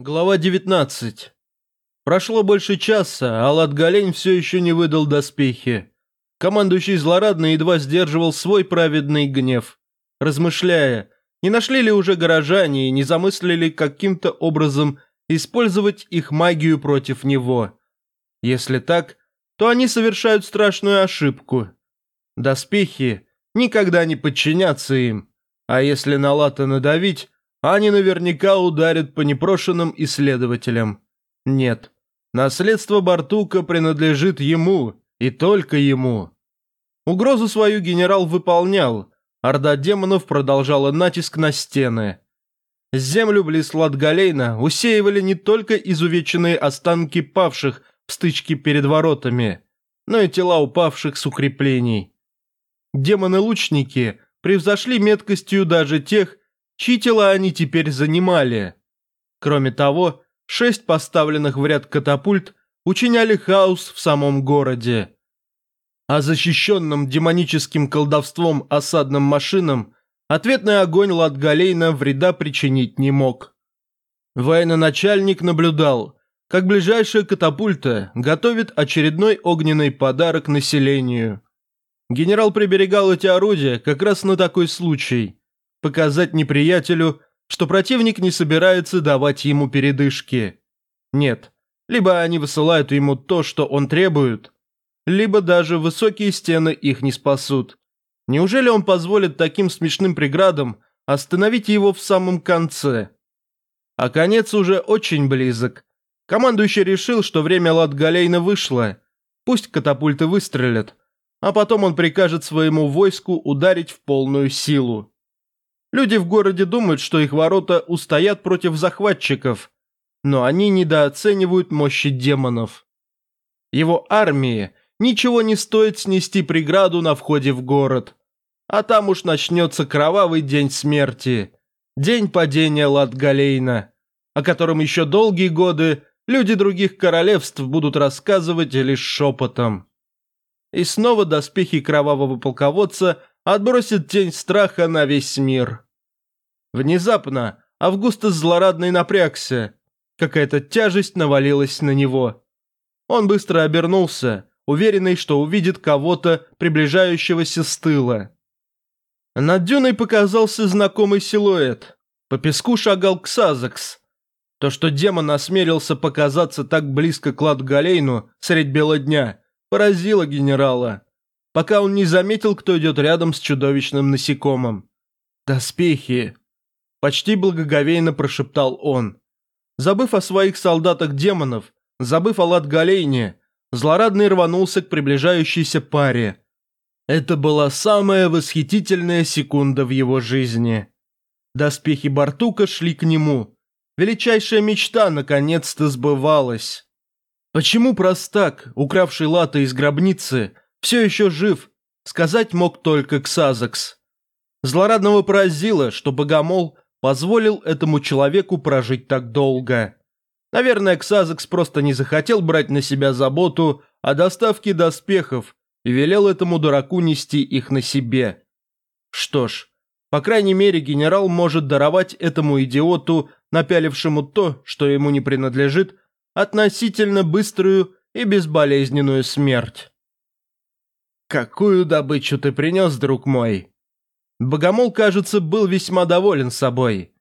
Глава 19. Прошло больше часа, а Латгалень все еще не выдал доспехи. Командующий злорадно едва сдерживал свой праведный гнев, размышляя, не нашли ли уже горожане и не замыслили каким-то образом использовать их магию против него. Если так, то они совершают страшную ошибку. Доспехи никогда не подчинятся им, а если на Лата надавить, они наверняка ударят по непрошенным исследователям. Нет, наследство Бартука принадлежит ему, и только ему. Угрозу свою генерал выполнял, орда демонов продолжала натиск на стены. Землю близ Латгалейна усеивали не только изувеченные останки павших в стычке перед воротами, но и тела упавших с укреплений. Демоны-лучники превзошли меткостью даже тех, чьи тела они теперь занимали. Кроме того, шесть поставленных в ряд катапульт учиняли хаос в самом городе. А защищенным демоническим колдовством осадным машинам ответный огонь Латгалейна вреда причинить не мог. Военачальник наблюдал, как ближайшая катапульта готовит очередной огненный подарок населению. Генерал приберегал эти орудия как раз на такой случай показать неприятелю, что противник не собирается давать ему передышки. Нет, либо они высылают ему то, что он требует, либо даже высокие стены их не спасут. Неужели он позволит таким смешным преградам остановить его в самом конце? А конец уже очень близок. Командующий решил, что время Латгалейна вышло. Пусть катапульты выстрелят, а потом он прикажет своему войску ударить в полную силу. Люди в городе думают, что их ворота устоят против захватчиков, но они недооценивают мощи демонов. Его армии ничего не стоит снести преграду на входе в город. А там уж начнется кровавый день смерти, день падения Латгалейна, о котором еще долгие годы люди других королевств будут рассказывать лишь шепотом. И снова доспехи кровавого полководца отбросит тень страха на весь мир. Внезапно Августус злорадный напрягся. Какая-то тяжесть навалилась на него. Он быстро обернулся, уверенный, что увидит кого-то, приближающегося с тыла. Над дюной показался знакомый силуэт. По песку шагал Ксазакс. То, что демон осмелился показаться так близко к Ладгалейну средь бела дня, поразило генерала пока он не заметил, кто идет рядом с чудовищным насекомым. «Доспехи!» – почти благоговейно прошептал он. Забыв о своих солдатах-демонов, забыв о Латгалейне, злорадный рванулся к приближающейся паре. Это была самая восхитительная секунда в его жизни. Доспехи Бартука шли к нему. Величайшая мечта наконец-то сбывалась. Почему простак, укравший латы из гробницы, все еще жив, сказать мог только Ксазакс. Злорадного поразило, что Богомол позволил этому человеку прожить так долго. Наверное, Ксазакс просто не захотел брать на себя заботу о доставке доспехов и велел этому дураку нести их на себе. Что ж, по крайней мере, генерал может даровать этому идиоту, напялившему то, что ему не принадлежит, относительно быструю и безболезненную смерть. «Какую добычу ты принес, друг мой?» Богомол, кажется, был весьма доволен собой.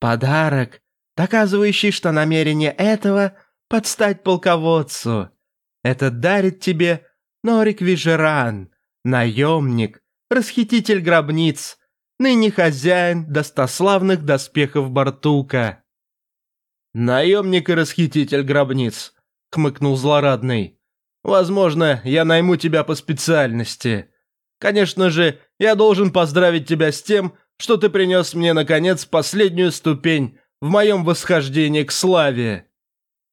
«Подарок, доказывающий, что намерение этого – подстать полководцу. Это дарит тебе Норик Вижеран, наемник, расхититель гробниц, ныне хозяин достославных доспехов Бартука». «Наемник и расхититель гробниц», – хмыкнул злорадный. Возможно, я найму тебя по специальности. Конечно же, я должен поздравить тебя с тем, что ты принес мне, наконец, последнюю ступень в моем восхождении к славе.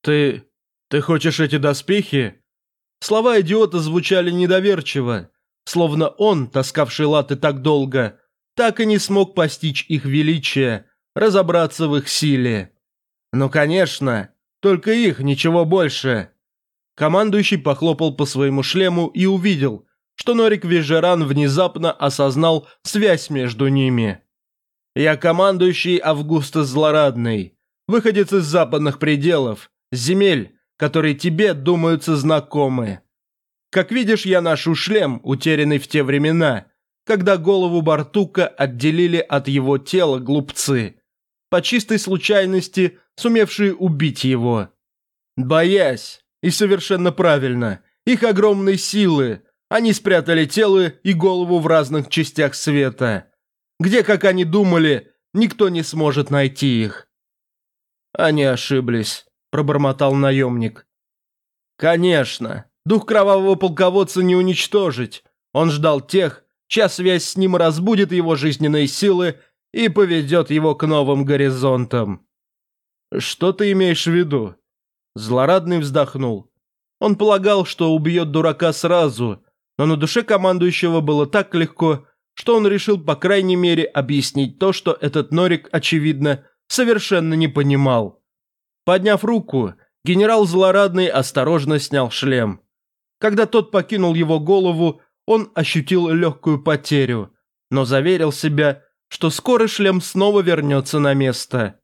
Ты... ты хочешь эти доспехи? Слова идиота звучали недоверчиво, словно он, таскавший латы так долго, так и не смог постичь их величие, разобраться в их силе. Ну, конечно, только их, ничего больше. Командующий похлопал по своему шлему и увидел, что Норик Вежеран внезапно осознал связь между ними. «Я командующий Августа Злорадный. выходец из западных пределов, земель, которые тебе думаются знакомы. Как видишь, я ношу шлем, утерянный в те времена, когда голову Бартука отделили от его тела глупцы, по чистой случайности сумевшие убить его. Боясь, и совершенно правильно, их огромной силы, они спрятали тело и голову в разных частях света, где, как они думали, никто не сможет найти их. Они ошиблись, пробормотал наемник. Конечно, дух кровавого полководца не уничтожить. Он ждал тех, чья связь с ним разбудит его жизненные силы и поведет его к новым горизонтам. Что ты имеешь в виду? Злорадный вздохнул. Он полагал, что убьет дурака сразу, но на душе командующего было так легко, что он решил, по крайней мере, объяснить то, что этот Норик, очевидно, совершенно не понимал. Подняв руку, генерал Злорадный осторожно снял шлем. Когда тот покинул его голову, он ощутил легкую потерю, но заверил себя, что скоро шлем снова вернется на место.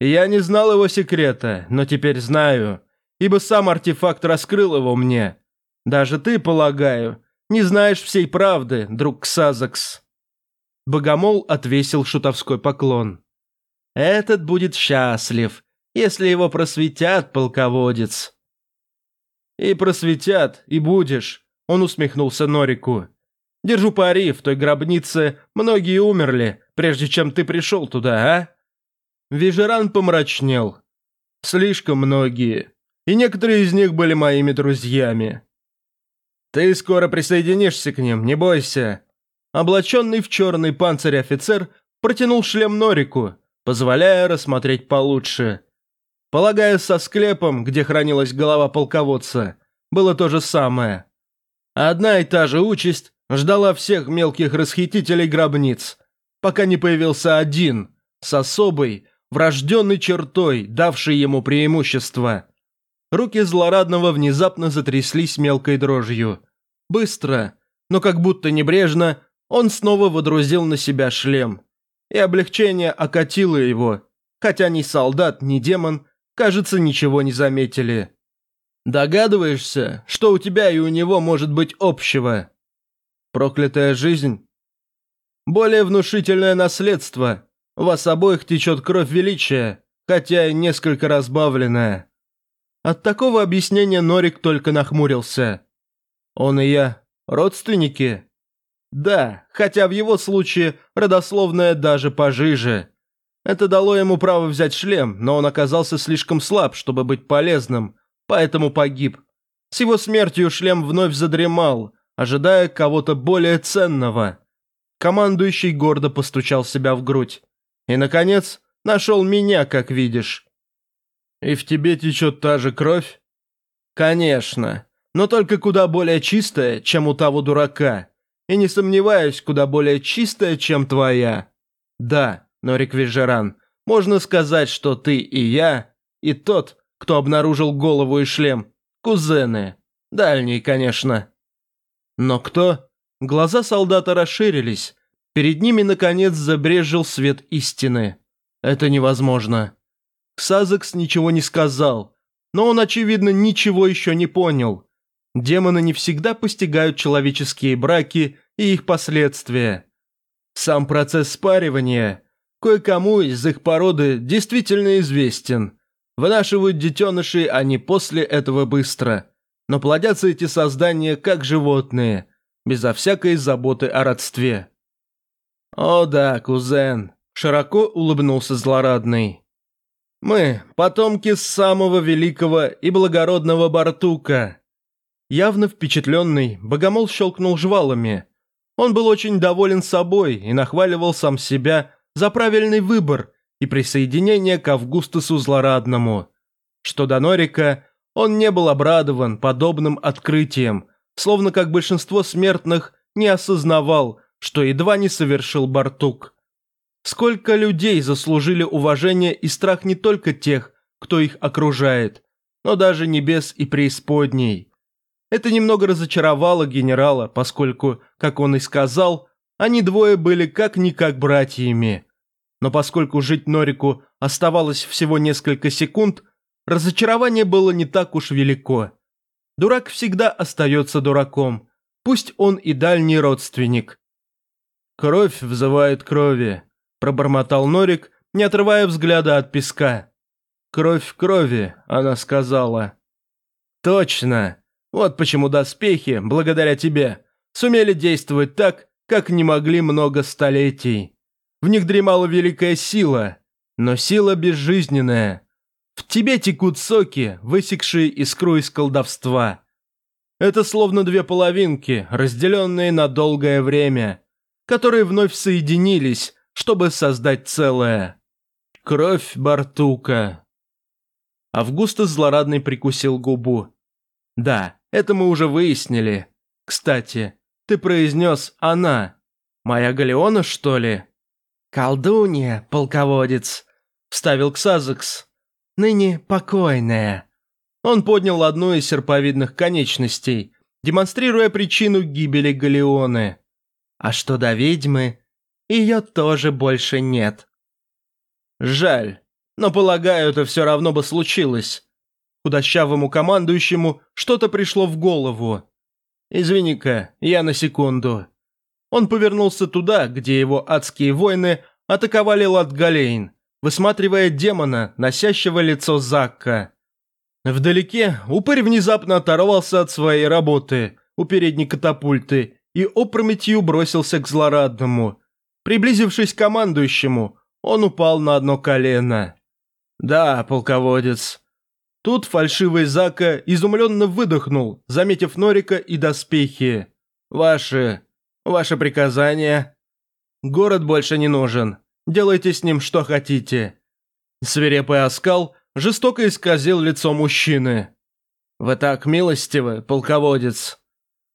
Я не знал его секрета, но теперь знаю, ибо сам артефакт раскрыл его мне. Даже ты, полагаю, не знаешь всей правды, друг Ксазакс». Богомол отвесил шутовской поклон. «Этот будет счастлив, если его просветят, полководец». «И просветят, и будешь», — он усмехнулся Норику. «Держу пари, в той гробнице многие умерли, прежде чем ты пришел туда, а?» Вижеран помрачнел. «Слишком многие, и некоторые из них были моими друзьями. «Ты скоро присоединишься к ним, не бойся». Облаченный в черный панцирь офицер протянул шлем Норику, позволяя рассмотреть получше. Полагаю, со склепом, где хранилась голова полководца, было то же самое. Одна и та же участь ждала всех мелких расхитителей гробниц, пока не появился один, с особой, врожденной чертой, давшей ему преимущество. Руки злорадного внезапно затряслись мелкой дрожью. Быстро, но как будто небрежно, он снова водрузил на себя шлем. И облегчение окатило его, хотя ни солдат, ни демон, кажется, ничего не заметили. Догадываешься, что у тебя и у него может быть общего? Проклятая жизнь? Более внушительное наследство. У вас обоих течет кровь величия, хотя и несколько разбавленная. От такого объяснения Норик только нахмурился. Он и я родственники? Да, хотя в его случае родословная даже пожиже. Это дало ему право взять шлем, но он оказался слишком слаб, чтобы быть полезным, поэтому погиб. С его смертью шлем вновь задремал, ожидая кого-то более ценного. Командующий гордо постучал себя в грудь. И, наконец, нашел меня, как видишь. И в тебе течет та же кровь? Конечно но только куда более чистая, чем у того дурака. И не сомневаюсь, куда более чистая, чем твоя. Да, Норик Вижеран, можно сказать, что ты и я, и тот, кто обнаружил голову и шлем, кузены. Дальние, конечно. Но кто? Глаза солдата расширились. Перед ними, наконец, забрежил свет истины. Это невозможно. Ксазекс ничего не сказал, но он, очевидно, ничего еще не понял. Демоны не всегда постигают человеческие браки и их последствия. Сам процесс спаривания кое-кому из их породы действительно известен. Вынашивают детенышей они после этого быстро. Но плодятся эти создания как животные, безо всякой заботы о родстве. «О да, кузен», – широко улыбнулся злорадный. «Мы – потомки самого великого и благородного Бартука, Явно впечатленный, Богомол щелкнул жвалами. Он был очень доволен собой и нахваливал сам себя за правильный выбор и присоединение к Августусу Злорадному. Что до Норика, он не был обрадован подобным открытием, словно как большинство смертных не осознавал, что едва не совершил Бартук. Сколько людей заслужили уважение и страх не только тех, кто их окружает, но даже небес и преисподней. Это немного разочаровало генерала, поскольку, как он и сказал, они двое были как-никак братьями. Но поскольку жить Норику оставалось всего несколько секунд, разочарование было не так уж велико. Дурак всегда остается дураком, пусть он и дальний родственник. «Кровь взывает крови», – пробормотал Норик, не отрывая взгляда от песка. «Кровь в крови», – она сказала. «Точно. Вот почему доспехи, благодаря тебе, сумели действовать так, как не могли много столетий. В них дремала великая сила, но сила безжизненная. В тебе текут соки, высекшие искру из колдовства. Это словно две половинки, разделенные на долгое время, которые вновь соединились, чтобы создать целое. Кровь Бартука. Августа злорадный прикусил губу. Да, это мы уже выяснили. Кстати, ты произнес «она». Моя Галеона, что ли? «Колдунья, полководец», – вставил Ксазекс. «Ныне покойная». Он поднял одну из серповидных конечностей, демонстрируя причину гибели Галеоны. А что до ведьмы, ее тоже больше нет. Жаль, но полагаю, это все равно бы случилось. Худощавому командующему что-то пришло в голову. Извини-ка, я на секунду. Он повернулся туда, где его адские воины атаковали Латгалейн, высматривая демона, носящего лицо Закка. Вдалеке упырь внезапно оторвался от своей работы у передней катапульты и опрометью бросился к злорадному. Приблизившись к командующему, он упал на одно колено. «Да, полководец». Тут фальшивый Зака изумленно выдохнул, заметив Норика и доспехи. «Ваши... ваши приказания...» «Город больше не нужен. Делайте с ним что хотите». Свирепый оскал жестоко исказил лицо мужчины. «Вы так милостивы, полководец».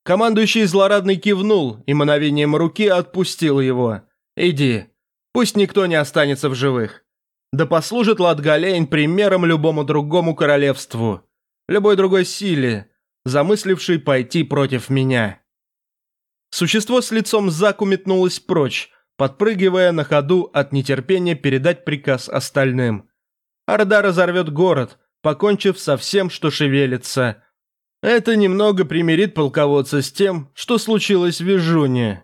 Командующий злорадный кивнул и мановением руки отпустил его. «Иди, пусть никто не останется в живых. Да послужит Латгалейн примером любому другому королевству, любой другой силе, замыслившей пойти против меня». Существо с лицом Заку метнулось прочь, подпрыгивая на ходу от нетерпения передать приказ остальным. Орда разорвет город, покончив со всем, что шевелится. Это немного примирит полководца с тем, что случилось в Вижуне.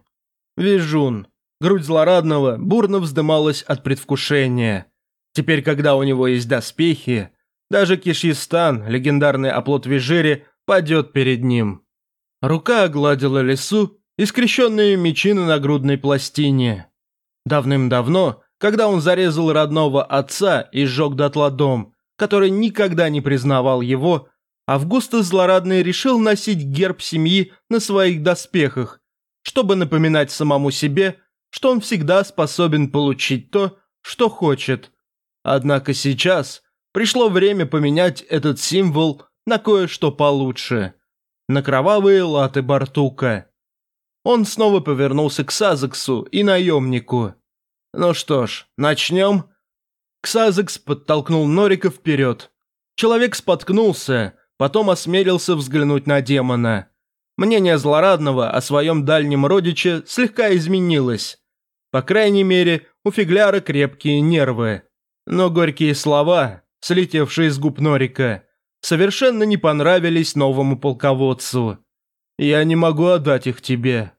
Вижун. Грудь злорадного бурно вздымалась от предвкушения. Теперь, когда у него есть доспехи, даже Кишьистан, легендарный оплот Вижири, падет перед ним. Рука огладила лесу и скрещенные мечи на нагрудной пластине. Давным-давно, когда он зарезал родного отца и сжег дотла дом, который никогда не признавал его, Августа Злорадный решил носить герб семьи на своих доспехах, чтобы напоминать самому себе, что он всегда способен получить то, что хочет. Однако сейчас пришло время поменять этот символ на кое-что получше. На кровавые латы Бартука. Он снова повернулся к Сазексу и наемнику. «Ну что ж, начнем?» Ксазекс подтолкнул Норика вперед. Человек споткнулся, потом осмелился взглянуть на демона. Мнение злорадного о своем дальнем родиче слегка изменилось. По крайней мере, у фигляра крепкие нервы. Но горькие слова, слетевшие с губ Норика, совершенно не понравились новому полководцу. «Я не могу отдать их тебе».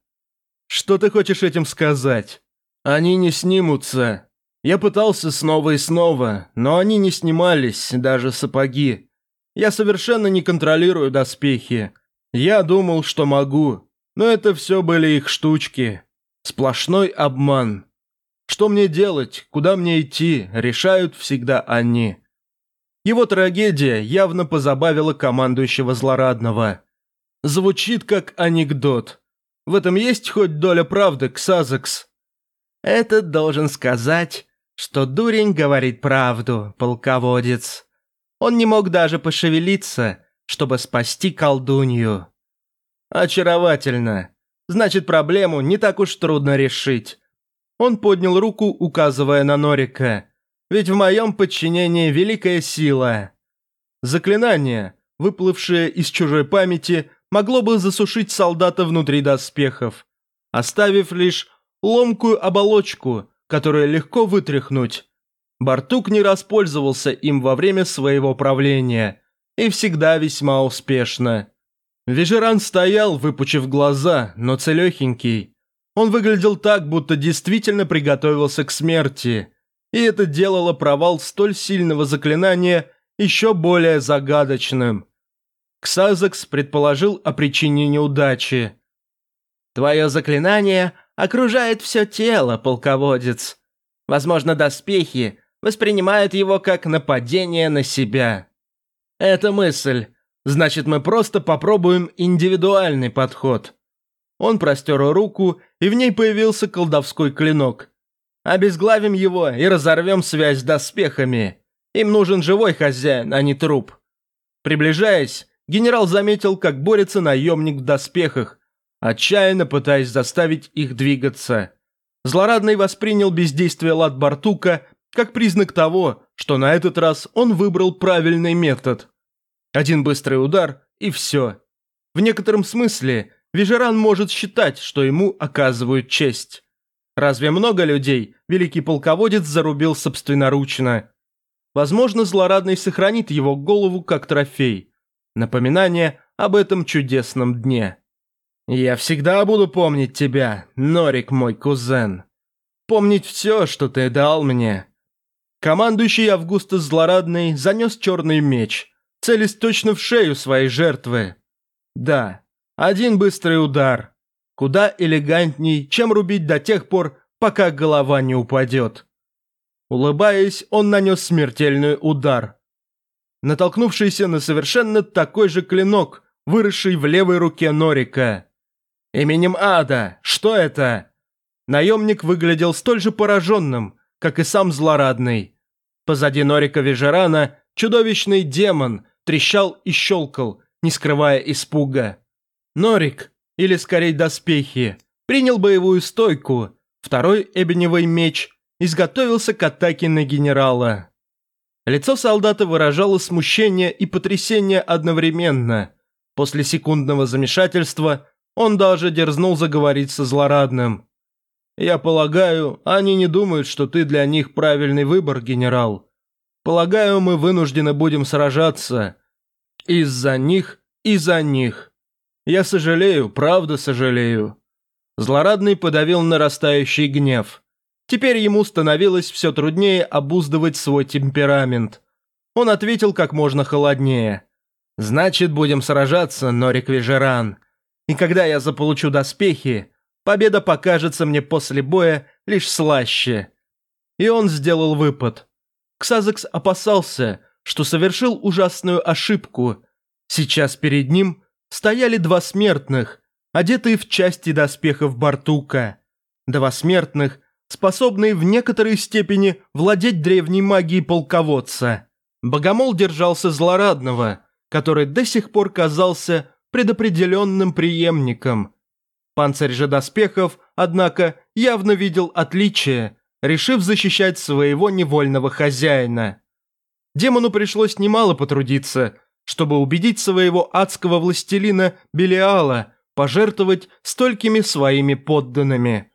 «Что ты хочешь этим сказать?» «Они не снимутся. Я пытался снова и снова, но они не снимались, даже сапоги. Я совершенно не контролирую доспехи. Я думал, что могу, но это все были их штучки. Сплошной обман. Что мне делать, куда мне идти, решают всегда они». Его трагедия явно позабавила командующего злорадного. Звучит как анекдот. В этом есть хоть доля правды, Ксазекс? Этот должен сказать, что дурень говорит правду, полководец. Он не мог даже пошевелиться, чтобы спасти колдунью. Очаровательно. Значит, проблему не так уж трудно решить. Он поднял руку, указывая на Норика. Ведь в моем подчинении великая сила. Заклинание, выплывшее из чужой памяти, могло бы засушить солдата внутри доспехов, оставив лишь ломкую оболочку, которую легко вытряхнуть. Бартук не распользовался им во время своего правления и всегда весьма успешно. Вежеран стоял, выпучив глаза, но целехенький. Он выглядел так, будто действительно приготовился к смерти, и это делало провал столь сильного заклинания еще более загадочным. Ксазекс предположил о причине неудачи. «Твое заклинание окружает все тело, полководец. Возможно, доспехи воспринимают его как нападение на себя. Это мысль. Значит, мы просто попробуем индивидуальный подход». Он простер руку, и в ней появился колдовской клинок. Обезглавим его и разорвем связь с доспехами. Им нужен живой хозяин, а не труп. Приближаясь, генерал заметил, как борется наемник в доспехах, отчаянно пытаясь заставить их двигаться. Злорадный воспринял бездействие Лад Бартука как признак того, что на этот раз он выбрал правильный метод. Один быстрый удар и все. В некотором смысле Вижеран может считать, что ему оказывают честь. Разве много людей великий полководец зарубил собственноручно? Возможно, злорадный сохранит его голову как трофей. Напоминание об этом чудесном дне. «Я всегда буду помнить тебя, Норик мой кузен. Помнить все, что ты дал мне». Командующий Августус Злорадный занес черный меч, целясь точно в шею своей жертвы. Да, один быстрый удар, Куда элегантней, чем рубить до тех пор, пока голова не упадет. Улыбаясь, он нанес смертельный удар. Натолкнувшийся на совершенно такой же клинок, выросший в левой руке Норика. Именем Ада, что это? Наемник выглядел столь же пораженным, как и сам злорадный. Позади Норика Вежерана чудовищный демон трещал и щелкал, не скрывая испуга. Норик, или скорее доспехи, принял боевую стойку, второй эбеневый меч изготовился к атаке на генерала. Лицо солдата выражало смущение и потрясение одновременно. После секундного замешательства он даже дерзнул заговорить со злорадным. «Я полагаю, они не думают, что ты для них правильный выбор, генерал. Полагаю, мы вынуждены будем сражаться. Из-за них и за них». Я сожалею, правда сожалею». Злорадный подавил нарастающий гнев. Теперь ему становилось все труднее обуздывать свой темперамент. Он ответил как можно холоднее. «Значит, будем сражаться, Норик Вежеран. И когда я заполучу доспехи, победа покажется мне после боя лишь слаще». И он сделал выпад. Ксазекс опасался, что совершил ужасную ошибку. Сейчас перед ним стояли два смертных, одетые в части доспехов Бартука. Два смертных, способные в некоторой степени владеть древней магией полководца. Богомол держался злорадного, который до сих пор казался предопределенным преемником. Панцирь же доспехов, однако, явно видел отличие, решив защищать своего невольного хозяина. Демону пришлось немало потрудиться – чтобы убедить своего адского властелина Белиала пожертвовать столькими своими подданными.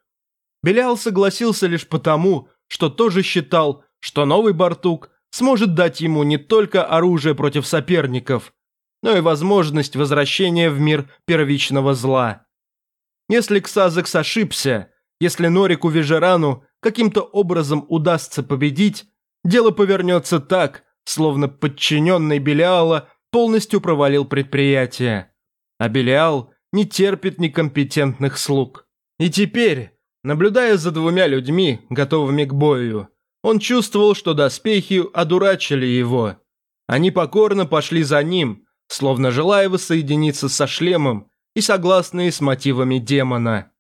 Белиал согласился лишь потому, что тоже считал, что новый Бартук сможет дать ему не только оружие против соперников, но и возможность возвращения в мир первичного зла. Если Ксазекс ошибся, если Норику Вежерану каким-то образом удастся победить, дело повернется так, словно подчиненный Белиала полностью провалил предприятие. А Белиал не терпит некомпетентных слуг. И теперь, наблюдая за двумя людьми, готовыми к бою, он чувствовал, что доспехи одурачили его. Они покорно пошли за ним, словно желая воссоединиться со шлемом и согласные с мотивами демона.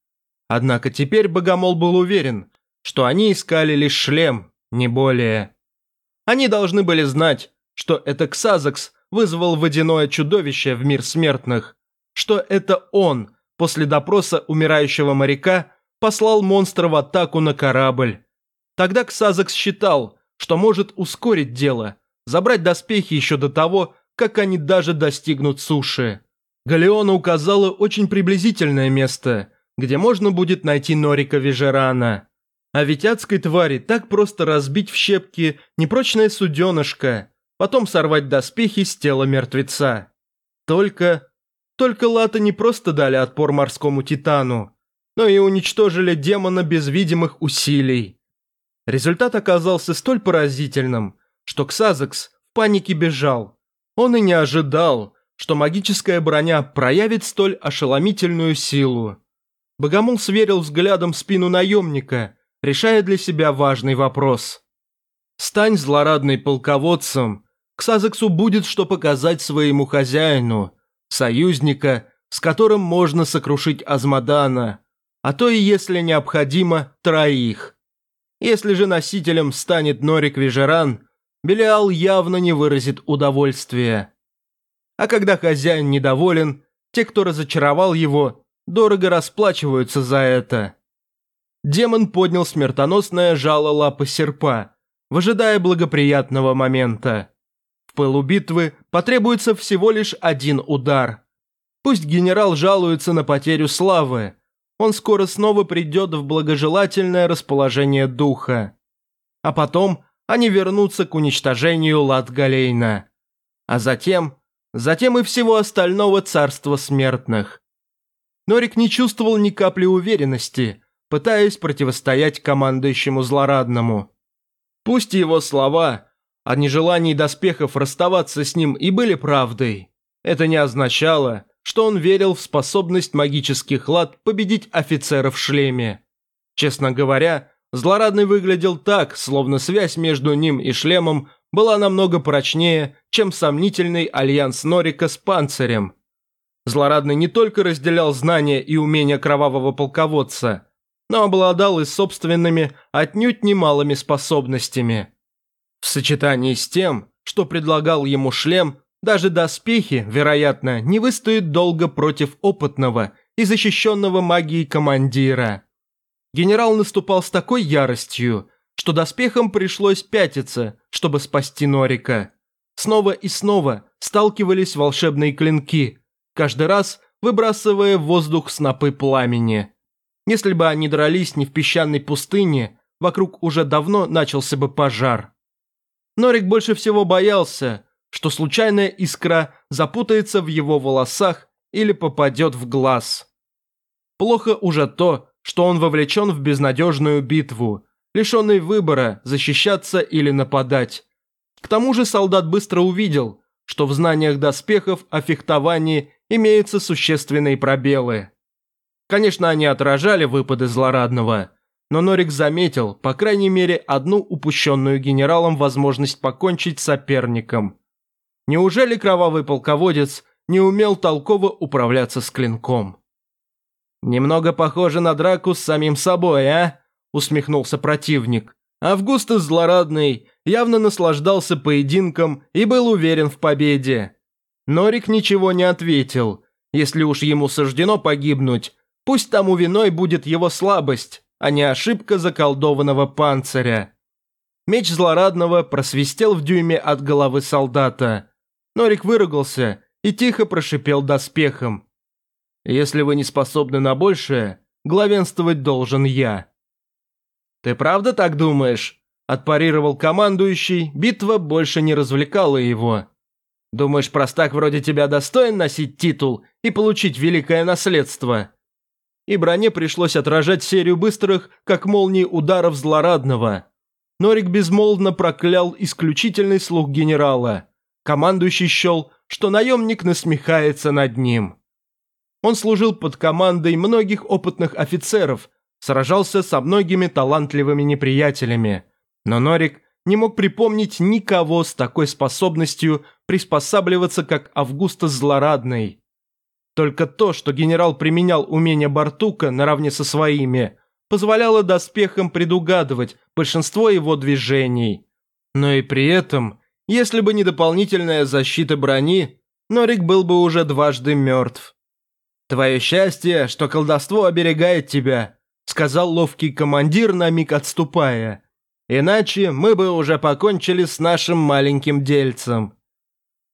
Однако теперь Богомол был уверен, что они искали лишь шлем, не более. Они должны были знать, что это Ксазакс вызвал водяное чудовище в мир смертных, что это он, после допроса умирающего моряка, послал монстра в атаку на корабль. Тогда Ксазакс считал, что может ускорить дело, забрать доспехи еще до того, как они даже достигнут суши. Галеона указала очень приблизительное место, где можно будет найти Норика Вежерана. А ведь адской твари так просто разбить в щепки непрочное суденышко, потом сорвать доспехи с тела мертвеца. Только... Только латы не просто дали отпор морскому титану, но и уничтожили демона без видимых усилий. Результат оказался столь поразительным, что Ксазекс в панике бежал. Он и не ожидал, что магическая броня проявит столь ошеломительную силу. Богомол сверил взглядом в спину наемника, решая для себя важный вопрос. «Стань злорадной полководцем, Ксазексу будет что показать своему хозяину, союзника, с которым можно сокрушить Азмадана, а то и, если необходимо, троих. Если же носителем станет Норик Вижеран, Белиал явно не выразит удовольствия. А когда хозяин недоволен, те, кто разочаровал его, дорого расплачиваются за это. Демон поднял смертоносное жало лапы серпа, выжидая благоприятного момента. В пылу битвы потребуется всего лишь один удар. Пусть генерал жалуется на потерю славы, он скоро снова придет в благожелательное расположение духа. А потом они вернутся к уничтожению Латгалейна. А затем, затем и всего остального царства смертных. Норик не чувствовал ни капли уверенности, пытаясь противостоять командующему злорадному. Пусть его слова о нежелании доспехов расставаться с ним и были правдой, это не означало, что он верил в способность магических лад победить офицера в шлеме. Честно говоря, Злорадный выглядел так, словно связь между ним и шлемом была намного прочнее, чем сомнительный альянс Норика с панцирем. Злорадный не только разделял знания и умения кровавого полководца, но обладал и собственными, отнюдь немалыми способностями. В сочетании с тем, что предлагал ему шлем, даже доспехи, вероятно, не выстоят долго против опытного и защищенного магией командира. Генерал наступал с такой яростью, что доспехам пришлось пятиться, чтобы спасти Норика. Снова и снова сталкивались волшебные клинки, каждый раз выбрасывая в воздух снопы пламени. Если бы они дрались не в песчаной пустыне, вокруг уже давно начался бы пожар. Норик больше всего боялся, что случайная искра запутается в его волосах или попадет в глаз. Плохо уже то, что он вовлечен в безнадежную битву, лишенный выбора, защищаться или нападать. К тому же солдат быстро увидел, что в знаниях доспехов о фехтовании имеются существенные пробелы. Конечно, они отражали выпады злорадного, но Норик заметил, по крайней мере, одну упущенную генералом возможность покончить с соперником. Неужели кровавый полководец не умел толково управляться с клинком? «Немного похоже на драку с самим собой, а?» – усмехнулся противник. Августус Злорадный явно наслаждался поединком и был уверен в победе. Норик ничего не ответил. Если уж ему суждено погибнуть, пусть тому виной будет его слабость, а не ошибка заколдованного панциря. Меч Злорадного просвистел в дюйме от головы солдата. Норик выругался и тихо прошипел доспехом. «Если вы не способны на большее, главенствовать должен я». «Ты правда так думаешь?» – отпарировал командующий, битва больше не развлекала его. «Думаешь, простак вроде тебя достоин носить титул и получить великое наследство?» И броне пришлось отражать серию быстрых, как молнии ударов злорадного. Норик безмолвно проклял исключительный слух генерала – Командующий счел, что наемник насмехается над ним. Он служил под командой многих опытных офицеров, сражался со многими талантливыми неприятелями, но Норик не мог припомнить никого с такой способностью приспосабливаться, как Августа Злорадный. Только то, что генерал применял умения Бартука наравне со своими, позволяло доспехам предугадывать большинство его движений. Но и при этом если бы не дополнительная защита брони, Норик был бы уже дважды мертв. «Твое счастье, что колдовство оберегает тебя», сказал ловкий командир, на миг отступая. «Иначе мы бы уже покончили с нашим маленьким дельцем».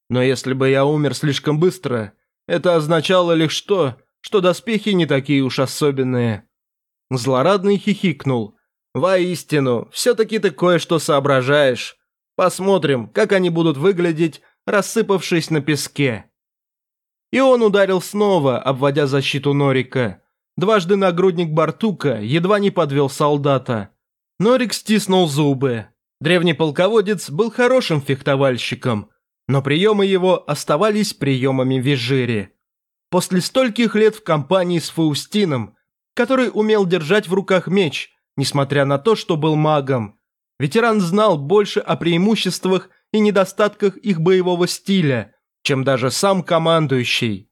Но если бы я умер слишком быстро, это означало лишь то, что доспехи не такие уж особенные. Злорадный хихикнул, Воистину, все-таки ты кое-что соображаешь. Посмотрим, как они будут выглядеть, рассыпавшись на песке. И он ударил снова, обводя защиту Норика. Дважды нагрудник Бартука едва не подвел солдата. Норик стиснул зубы. Древний полководец был хорошим фехтовальщиком, но приемы его оставались приемами Вижири. После стольких лет в компании с Фаустином, который умел держать в руках меч, несмотря на то, что был магом, ветеран знал больше о преимуществах и недостатках их боевого стиля, чем даже сам командующий.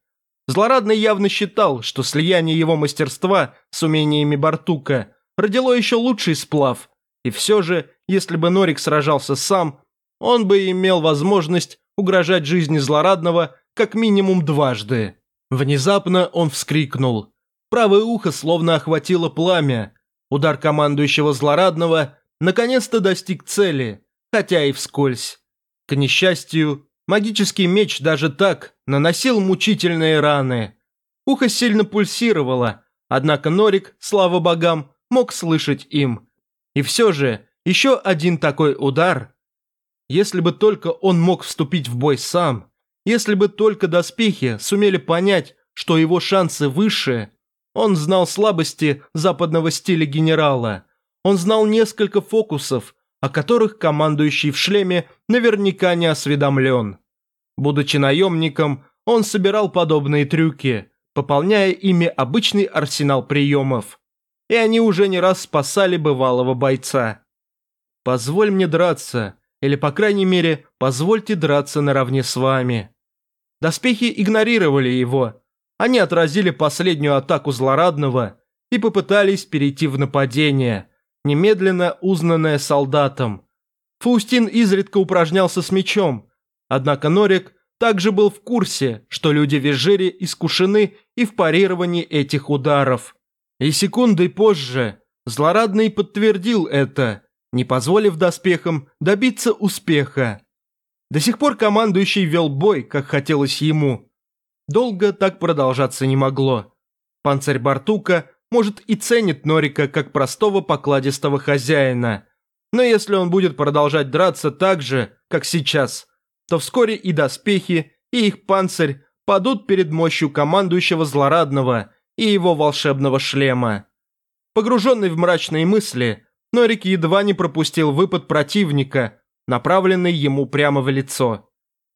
Злорадный явно считал, что слияние его мастерства с умениями Бартука родило еще лучший сплав, и все же, если бы Норик сражался сам, он бы имел возможность угрожать жизни Злорадного как минимум дважды. Внезапно он вскрикнул. Правое ухо словно охватило пламя. Удар командующего Злорадного наконец-то достиг цели, хотя и вскользь. К несчастью, магический меч даже так наносил мучительные раны. Ухо сильно пульсировало, однако Норик, слава богам, мог слышать им. И все же, еще один такой удар. Если бы только он мог вступить в бой сам, если бы только доспехи сумели понять, что его шансы выше, он знал слабости западного стиля генерала. Он знал несколько фокусов, о которых командующий в шлеме наверняка не осведомлен. Будучи наемником, он собирал подобные трюки, пополняя ими обычный арсенал приемов. И они уже не раз спасали бывалого бойца. «Позволь мне драться», или, по крайней мере, позвольте драться наравне с вами. Доспехи игнорировали его. Они отразили последнюю атаку злорадного и попытались перейти в нападение, немедленно узнанное солдатом. Фаустин изредка упражнялся с мечом, однако Норик также был в курсе, что люди Вежири искушены и в парировании этих ударов. И секундой позже Злорадный подтвердил это, не позволив доспехам добиться успеха. До сих пор командующий вел бой, как хотелось ему. Долго так продолжаться не могло. Панцирь Бартука может и ценит Норика как простого покладистого хозяина. Но если он будет продолжать драться так же, как сейчас, то вскоре и доспехи, и их панцирь падут перед мощью командующего злорадного и его волшебного шлема. Погруженный в мрачные мысли, Норик едва не пропустил выпад противника, направленный ему прямо в лицо.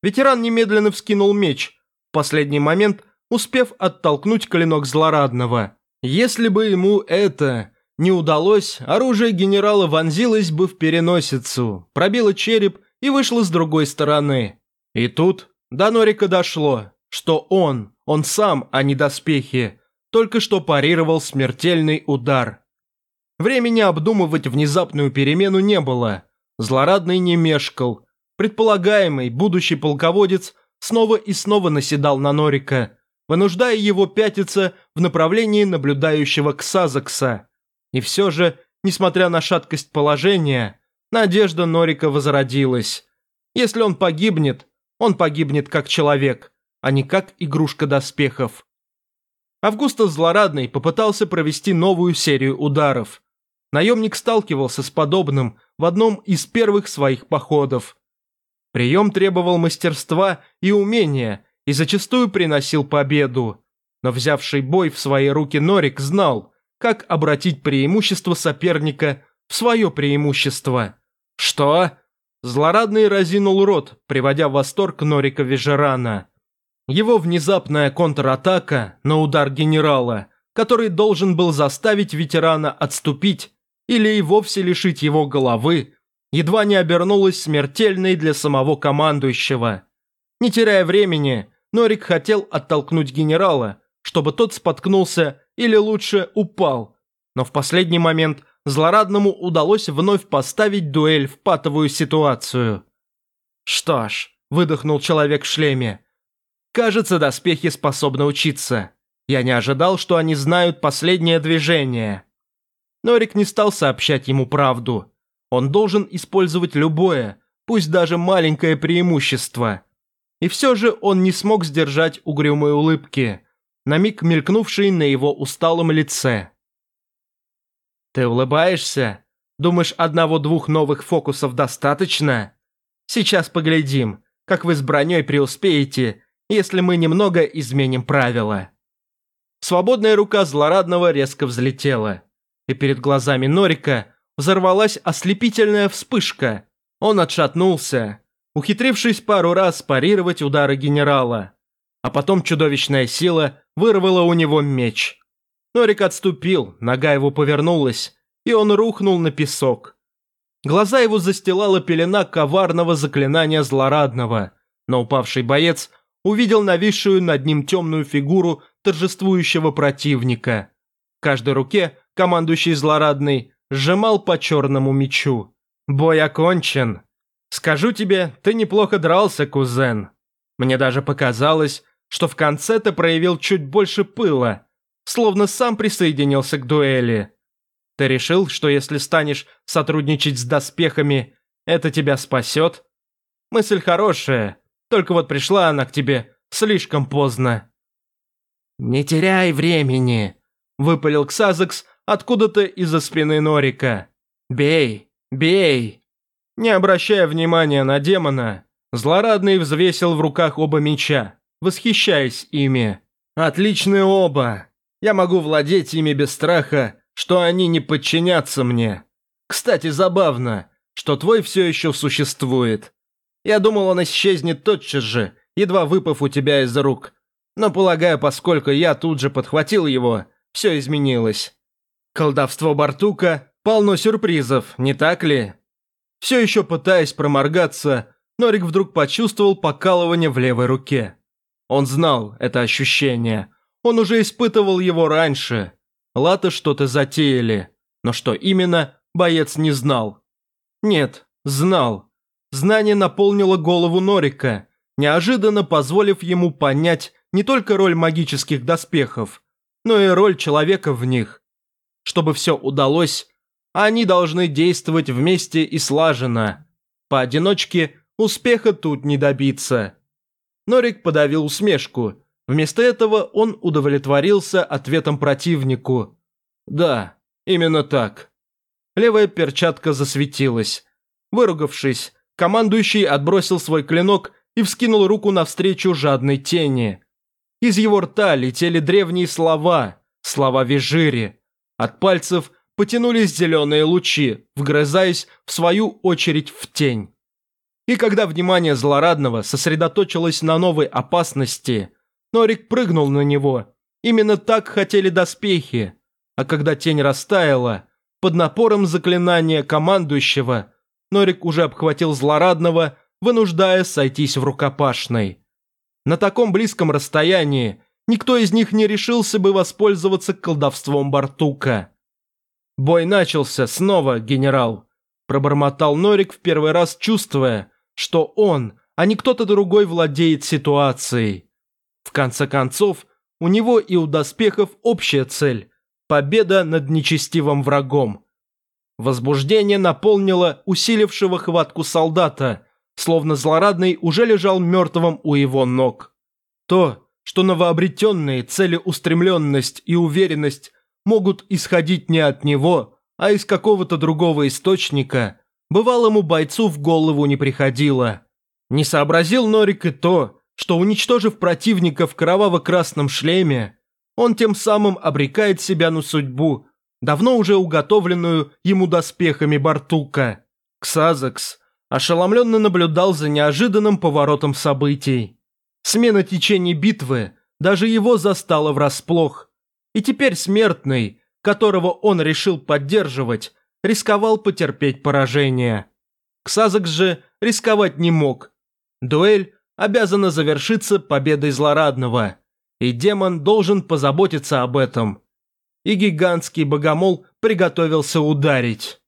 Ветеран немедленно вскинул меч, в последний момент успев оттолкнуть клинок злорадного. Если бы ему это не удалось, оружие генерала вонзилось бы в переносицу, пробило череп и вышло с другой стороны. И тут до Норика дошло, что он, он сам, а не доспехи, только что парировал смертельный удар. Времени обдумывать внезапную перемену не было. Злорадный не мешкал. Предполагаемый будущий полководец снова и снова наседал на Норика, вынуждая его пятиться в направлении наблюдающего Ксазакса. И все же, несмотря на шаткость положения, надежда Норика возродилась. Если он погибнет, он погибнет как человек, а не как игрушка доспехов. Августа Злорадный попытался провести новую серию ударов. Наемник сталкивался с подобным в одном из первых своих походов. Прием требовал мастерства и умения и зачастую приносил победу. Но взявший бой в свои руки Норик знал, как обратить преимущество соперника в свое преимущество. «Что?» Злорадный разинул рот, приводя в восторг Норика Вежерана. Его внезапная контратака на удар генерала, который должен был заставить ветерана отступить, или и вовсе лишить его головы, едва не обернулась смертельной для самого командующего. Не теряя времени, Норик хотел оттолкнуть генерала, чтобы тот споткнулся или лучше упал, но в последний момент злорадному удалось вновь поставить дуэль в патовую ситуацию. «Что ж», – выдохнул человек в шлеме, – «кажется, доспехи способны учиться. Я не ожидал, что они знают последнее движение». Норик не стал сообщать ему правду. Он должен использовать любое, пусть даже маленькое преимущество. И все же он не смог сдержать угрюмой улыбки, на миг мелькнувшей на его усталом лице. «Ты улыбаешься?» Думаешь, одного-двух новых фокусов достаточно? Сейчас поглядим, как вы с броней преуспеете, если мы немного изменим правила». Свободная рука злорадного резко взлетела, и перед глазами Норика взорвалась ослепительная вспышка. Он отшатнулся, ухитрившись пару раз парировать удары генерала. А потом чудовищная сила вырвала у него меч. Норик отступил, нога его повернулась, и он рухнул на песок. Глаза его застилала пелена коварного заклинания злорадного, но упавший боец увидел нависшую над ним темную фигуру торжествующего противника. В каждой руке командующий злорадный сжимал по черному мечу. Бой окончен. Скажу тебе, ты неплохо дрался, кузен. Мне даже показалось, что в конце ты проявил чуть больше пыла, словно сам присоединился к дуэли. Ты решил, что если станешь сотрудничать с доспехами, это тебя спасет? Мысль хорошая, только вот пришла она к тебе слишком поздно. «Не теряй времени», – выпалил Ксазекс откуда-то из-за спины Норика. «Бей, бей!» Не обращая внимания на демона, злорадный взвесил в руках оба меча, восхищаясь ими. «Отличные оба! Я могу владеть ими без страха, что они не подчинятся мне. Кстати, забавно, что твой все еще существует. Я думал, он исчезнет тотчас же, едва выпав у тебя из рук. Но полагаю, поскольку я тут же подхватил его, все изменилось. Колдовство Бартука полно сюрпризов, не так ли? Все еще пытаясь проморгаться, Норик вдруг почувствовал покалывание в левой руке. Он знал это ощущение. Он уже испытывал его раньше. Латы что-то затеяли. Но что именно, боец не знал. Нет, знал. Знание наполнило голову Норика, неожиданно позволив ему понять не только роль магических доспехов, но и роль человека в них. Чтобы все удалось, они должны действовать вместе и слаженно. Поодиночке успеха тут не добиться. Норик подавил усмешку. Вместо этого он удовлетворился ответом противнику. «Да, именно так». Левая перчатка засветилась. Выругавшись, командующий отбросил свой клинок и вскинул руку навстречу жадной тени. Из его рта летели древние слова, слова Вежири. От пальцев потянулись зеленые лучи, вгрызаясь в свою очередь в тень. И когда внимание злорадного сосредоточилось на новой опасности, Норик прыгнул на него. Именно так хотели доспехи. А когда тень растаяла, под напором заклинания командующего, Норик уже обхватил злорадного, вынуждая сойтись в рукопашной. На таком близком расстоянии никто из них не решился бы воспользоваться колдовством Бартука. «Бой начался снова, генерал», – пробормотал Норик в первый раз, чувствуя, что он, а не кто-то другой владеет ситуацией. В конце концов, у него и у доспехов общая цель – победа над нечестивым врагом. Возбуждение наполнило усилившего хватку солдата, словно злорадный уже лежал мертвым у его ног. То, что новообретенные целеустремленность и уверенность могут исходить не от него, а из какого-то другого источника, бывалому бойцу в голову не приходило. Не сообразил Норик и то, что, уничтожив противника в кроваво-красном шлеме, он тем самым обрекает себя на судьбу, давно уже уготовленную ему доспехами Бартука. Ксазакс ошеломленно наблюдал за неожиданным поворотом событий. Смена течения битвы даже его застала врасплох. И теперь смертный, которого он решил поддерживать, рисковал потерпеть поражение. Ксазакс же рисковать не мог. Дуэль обязана завершиться победой злорадного, и демон должен позаботиться об этом. И гигантский богомол приготовился ударить.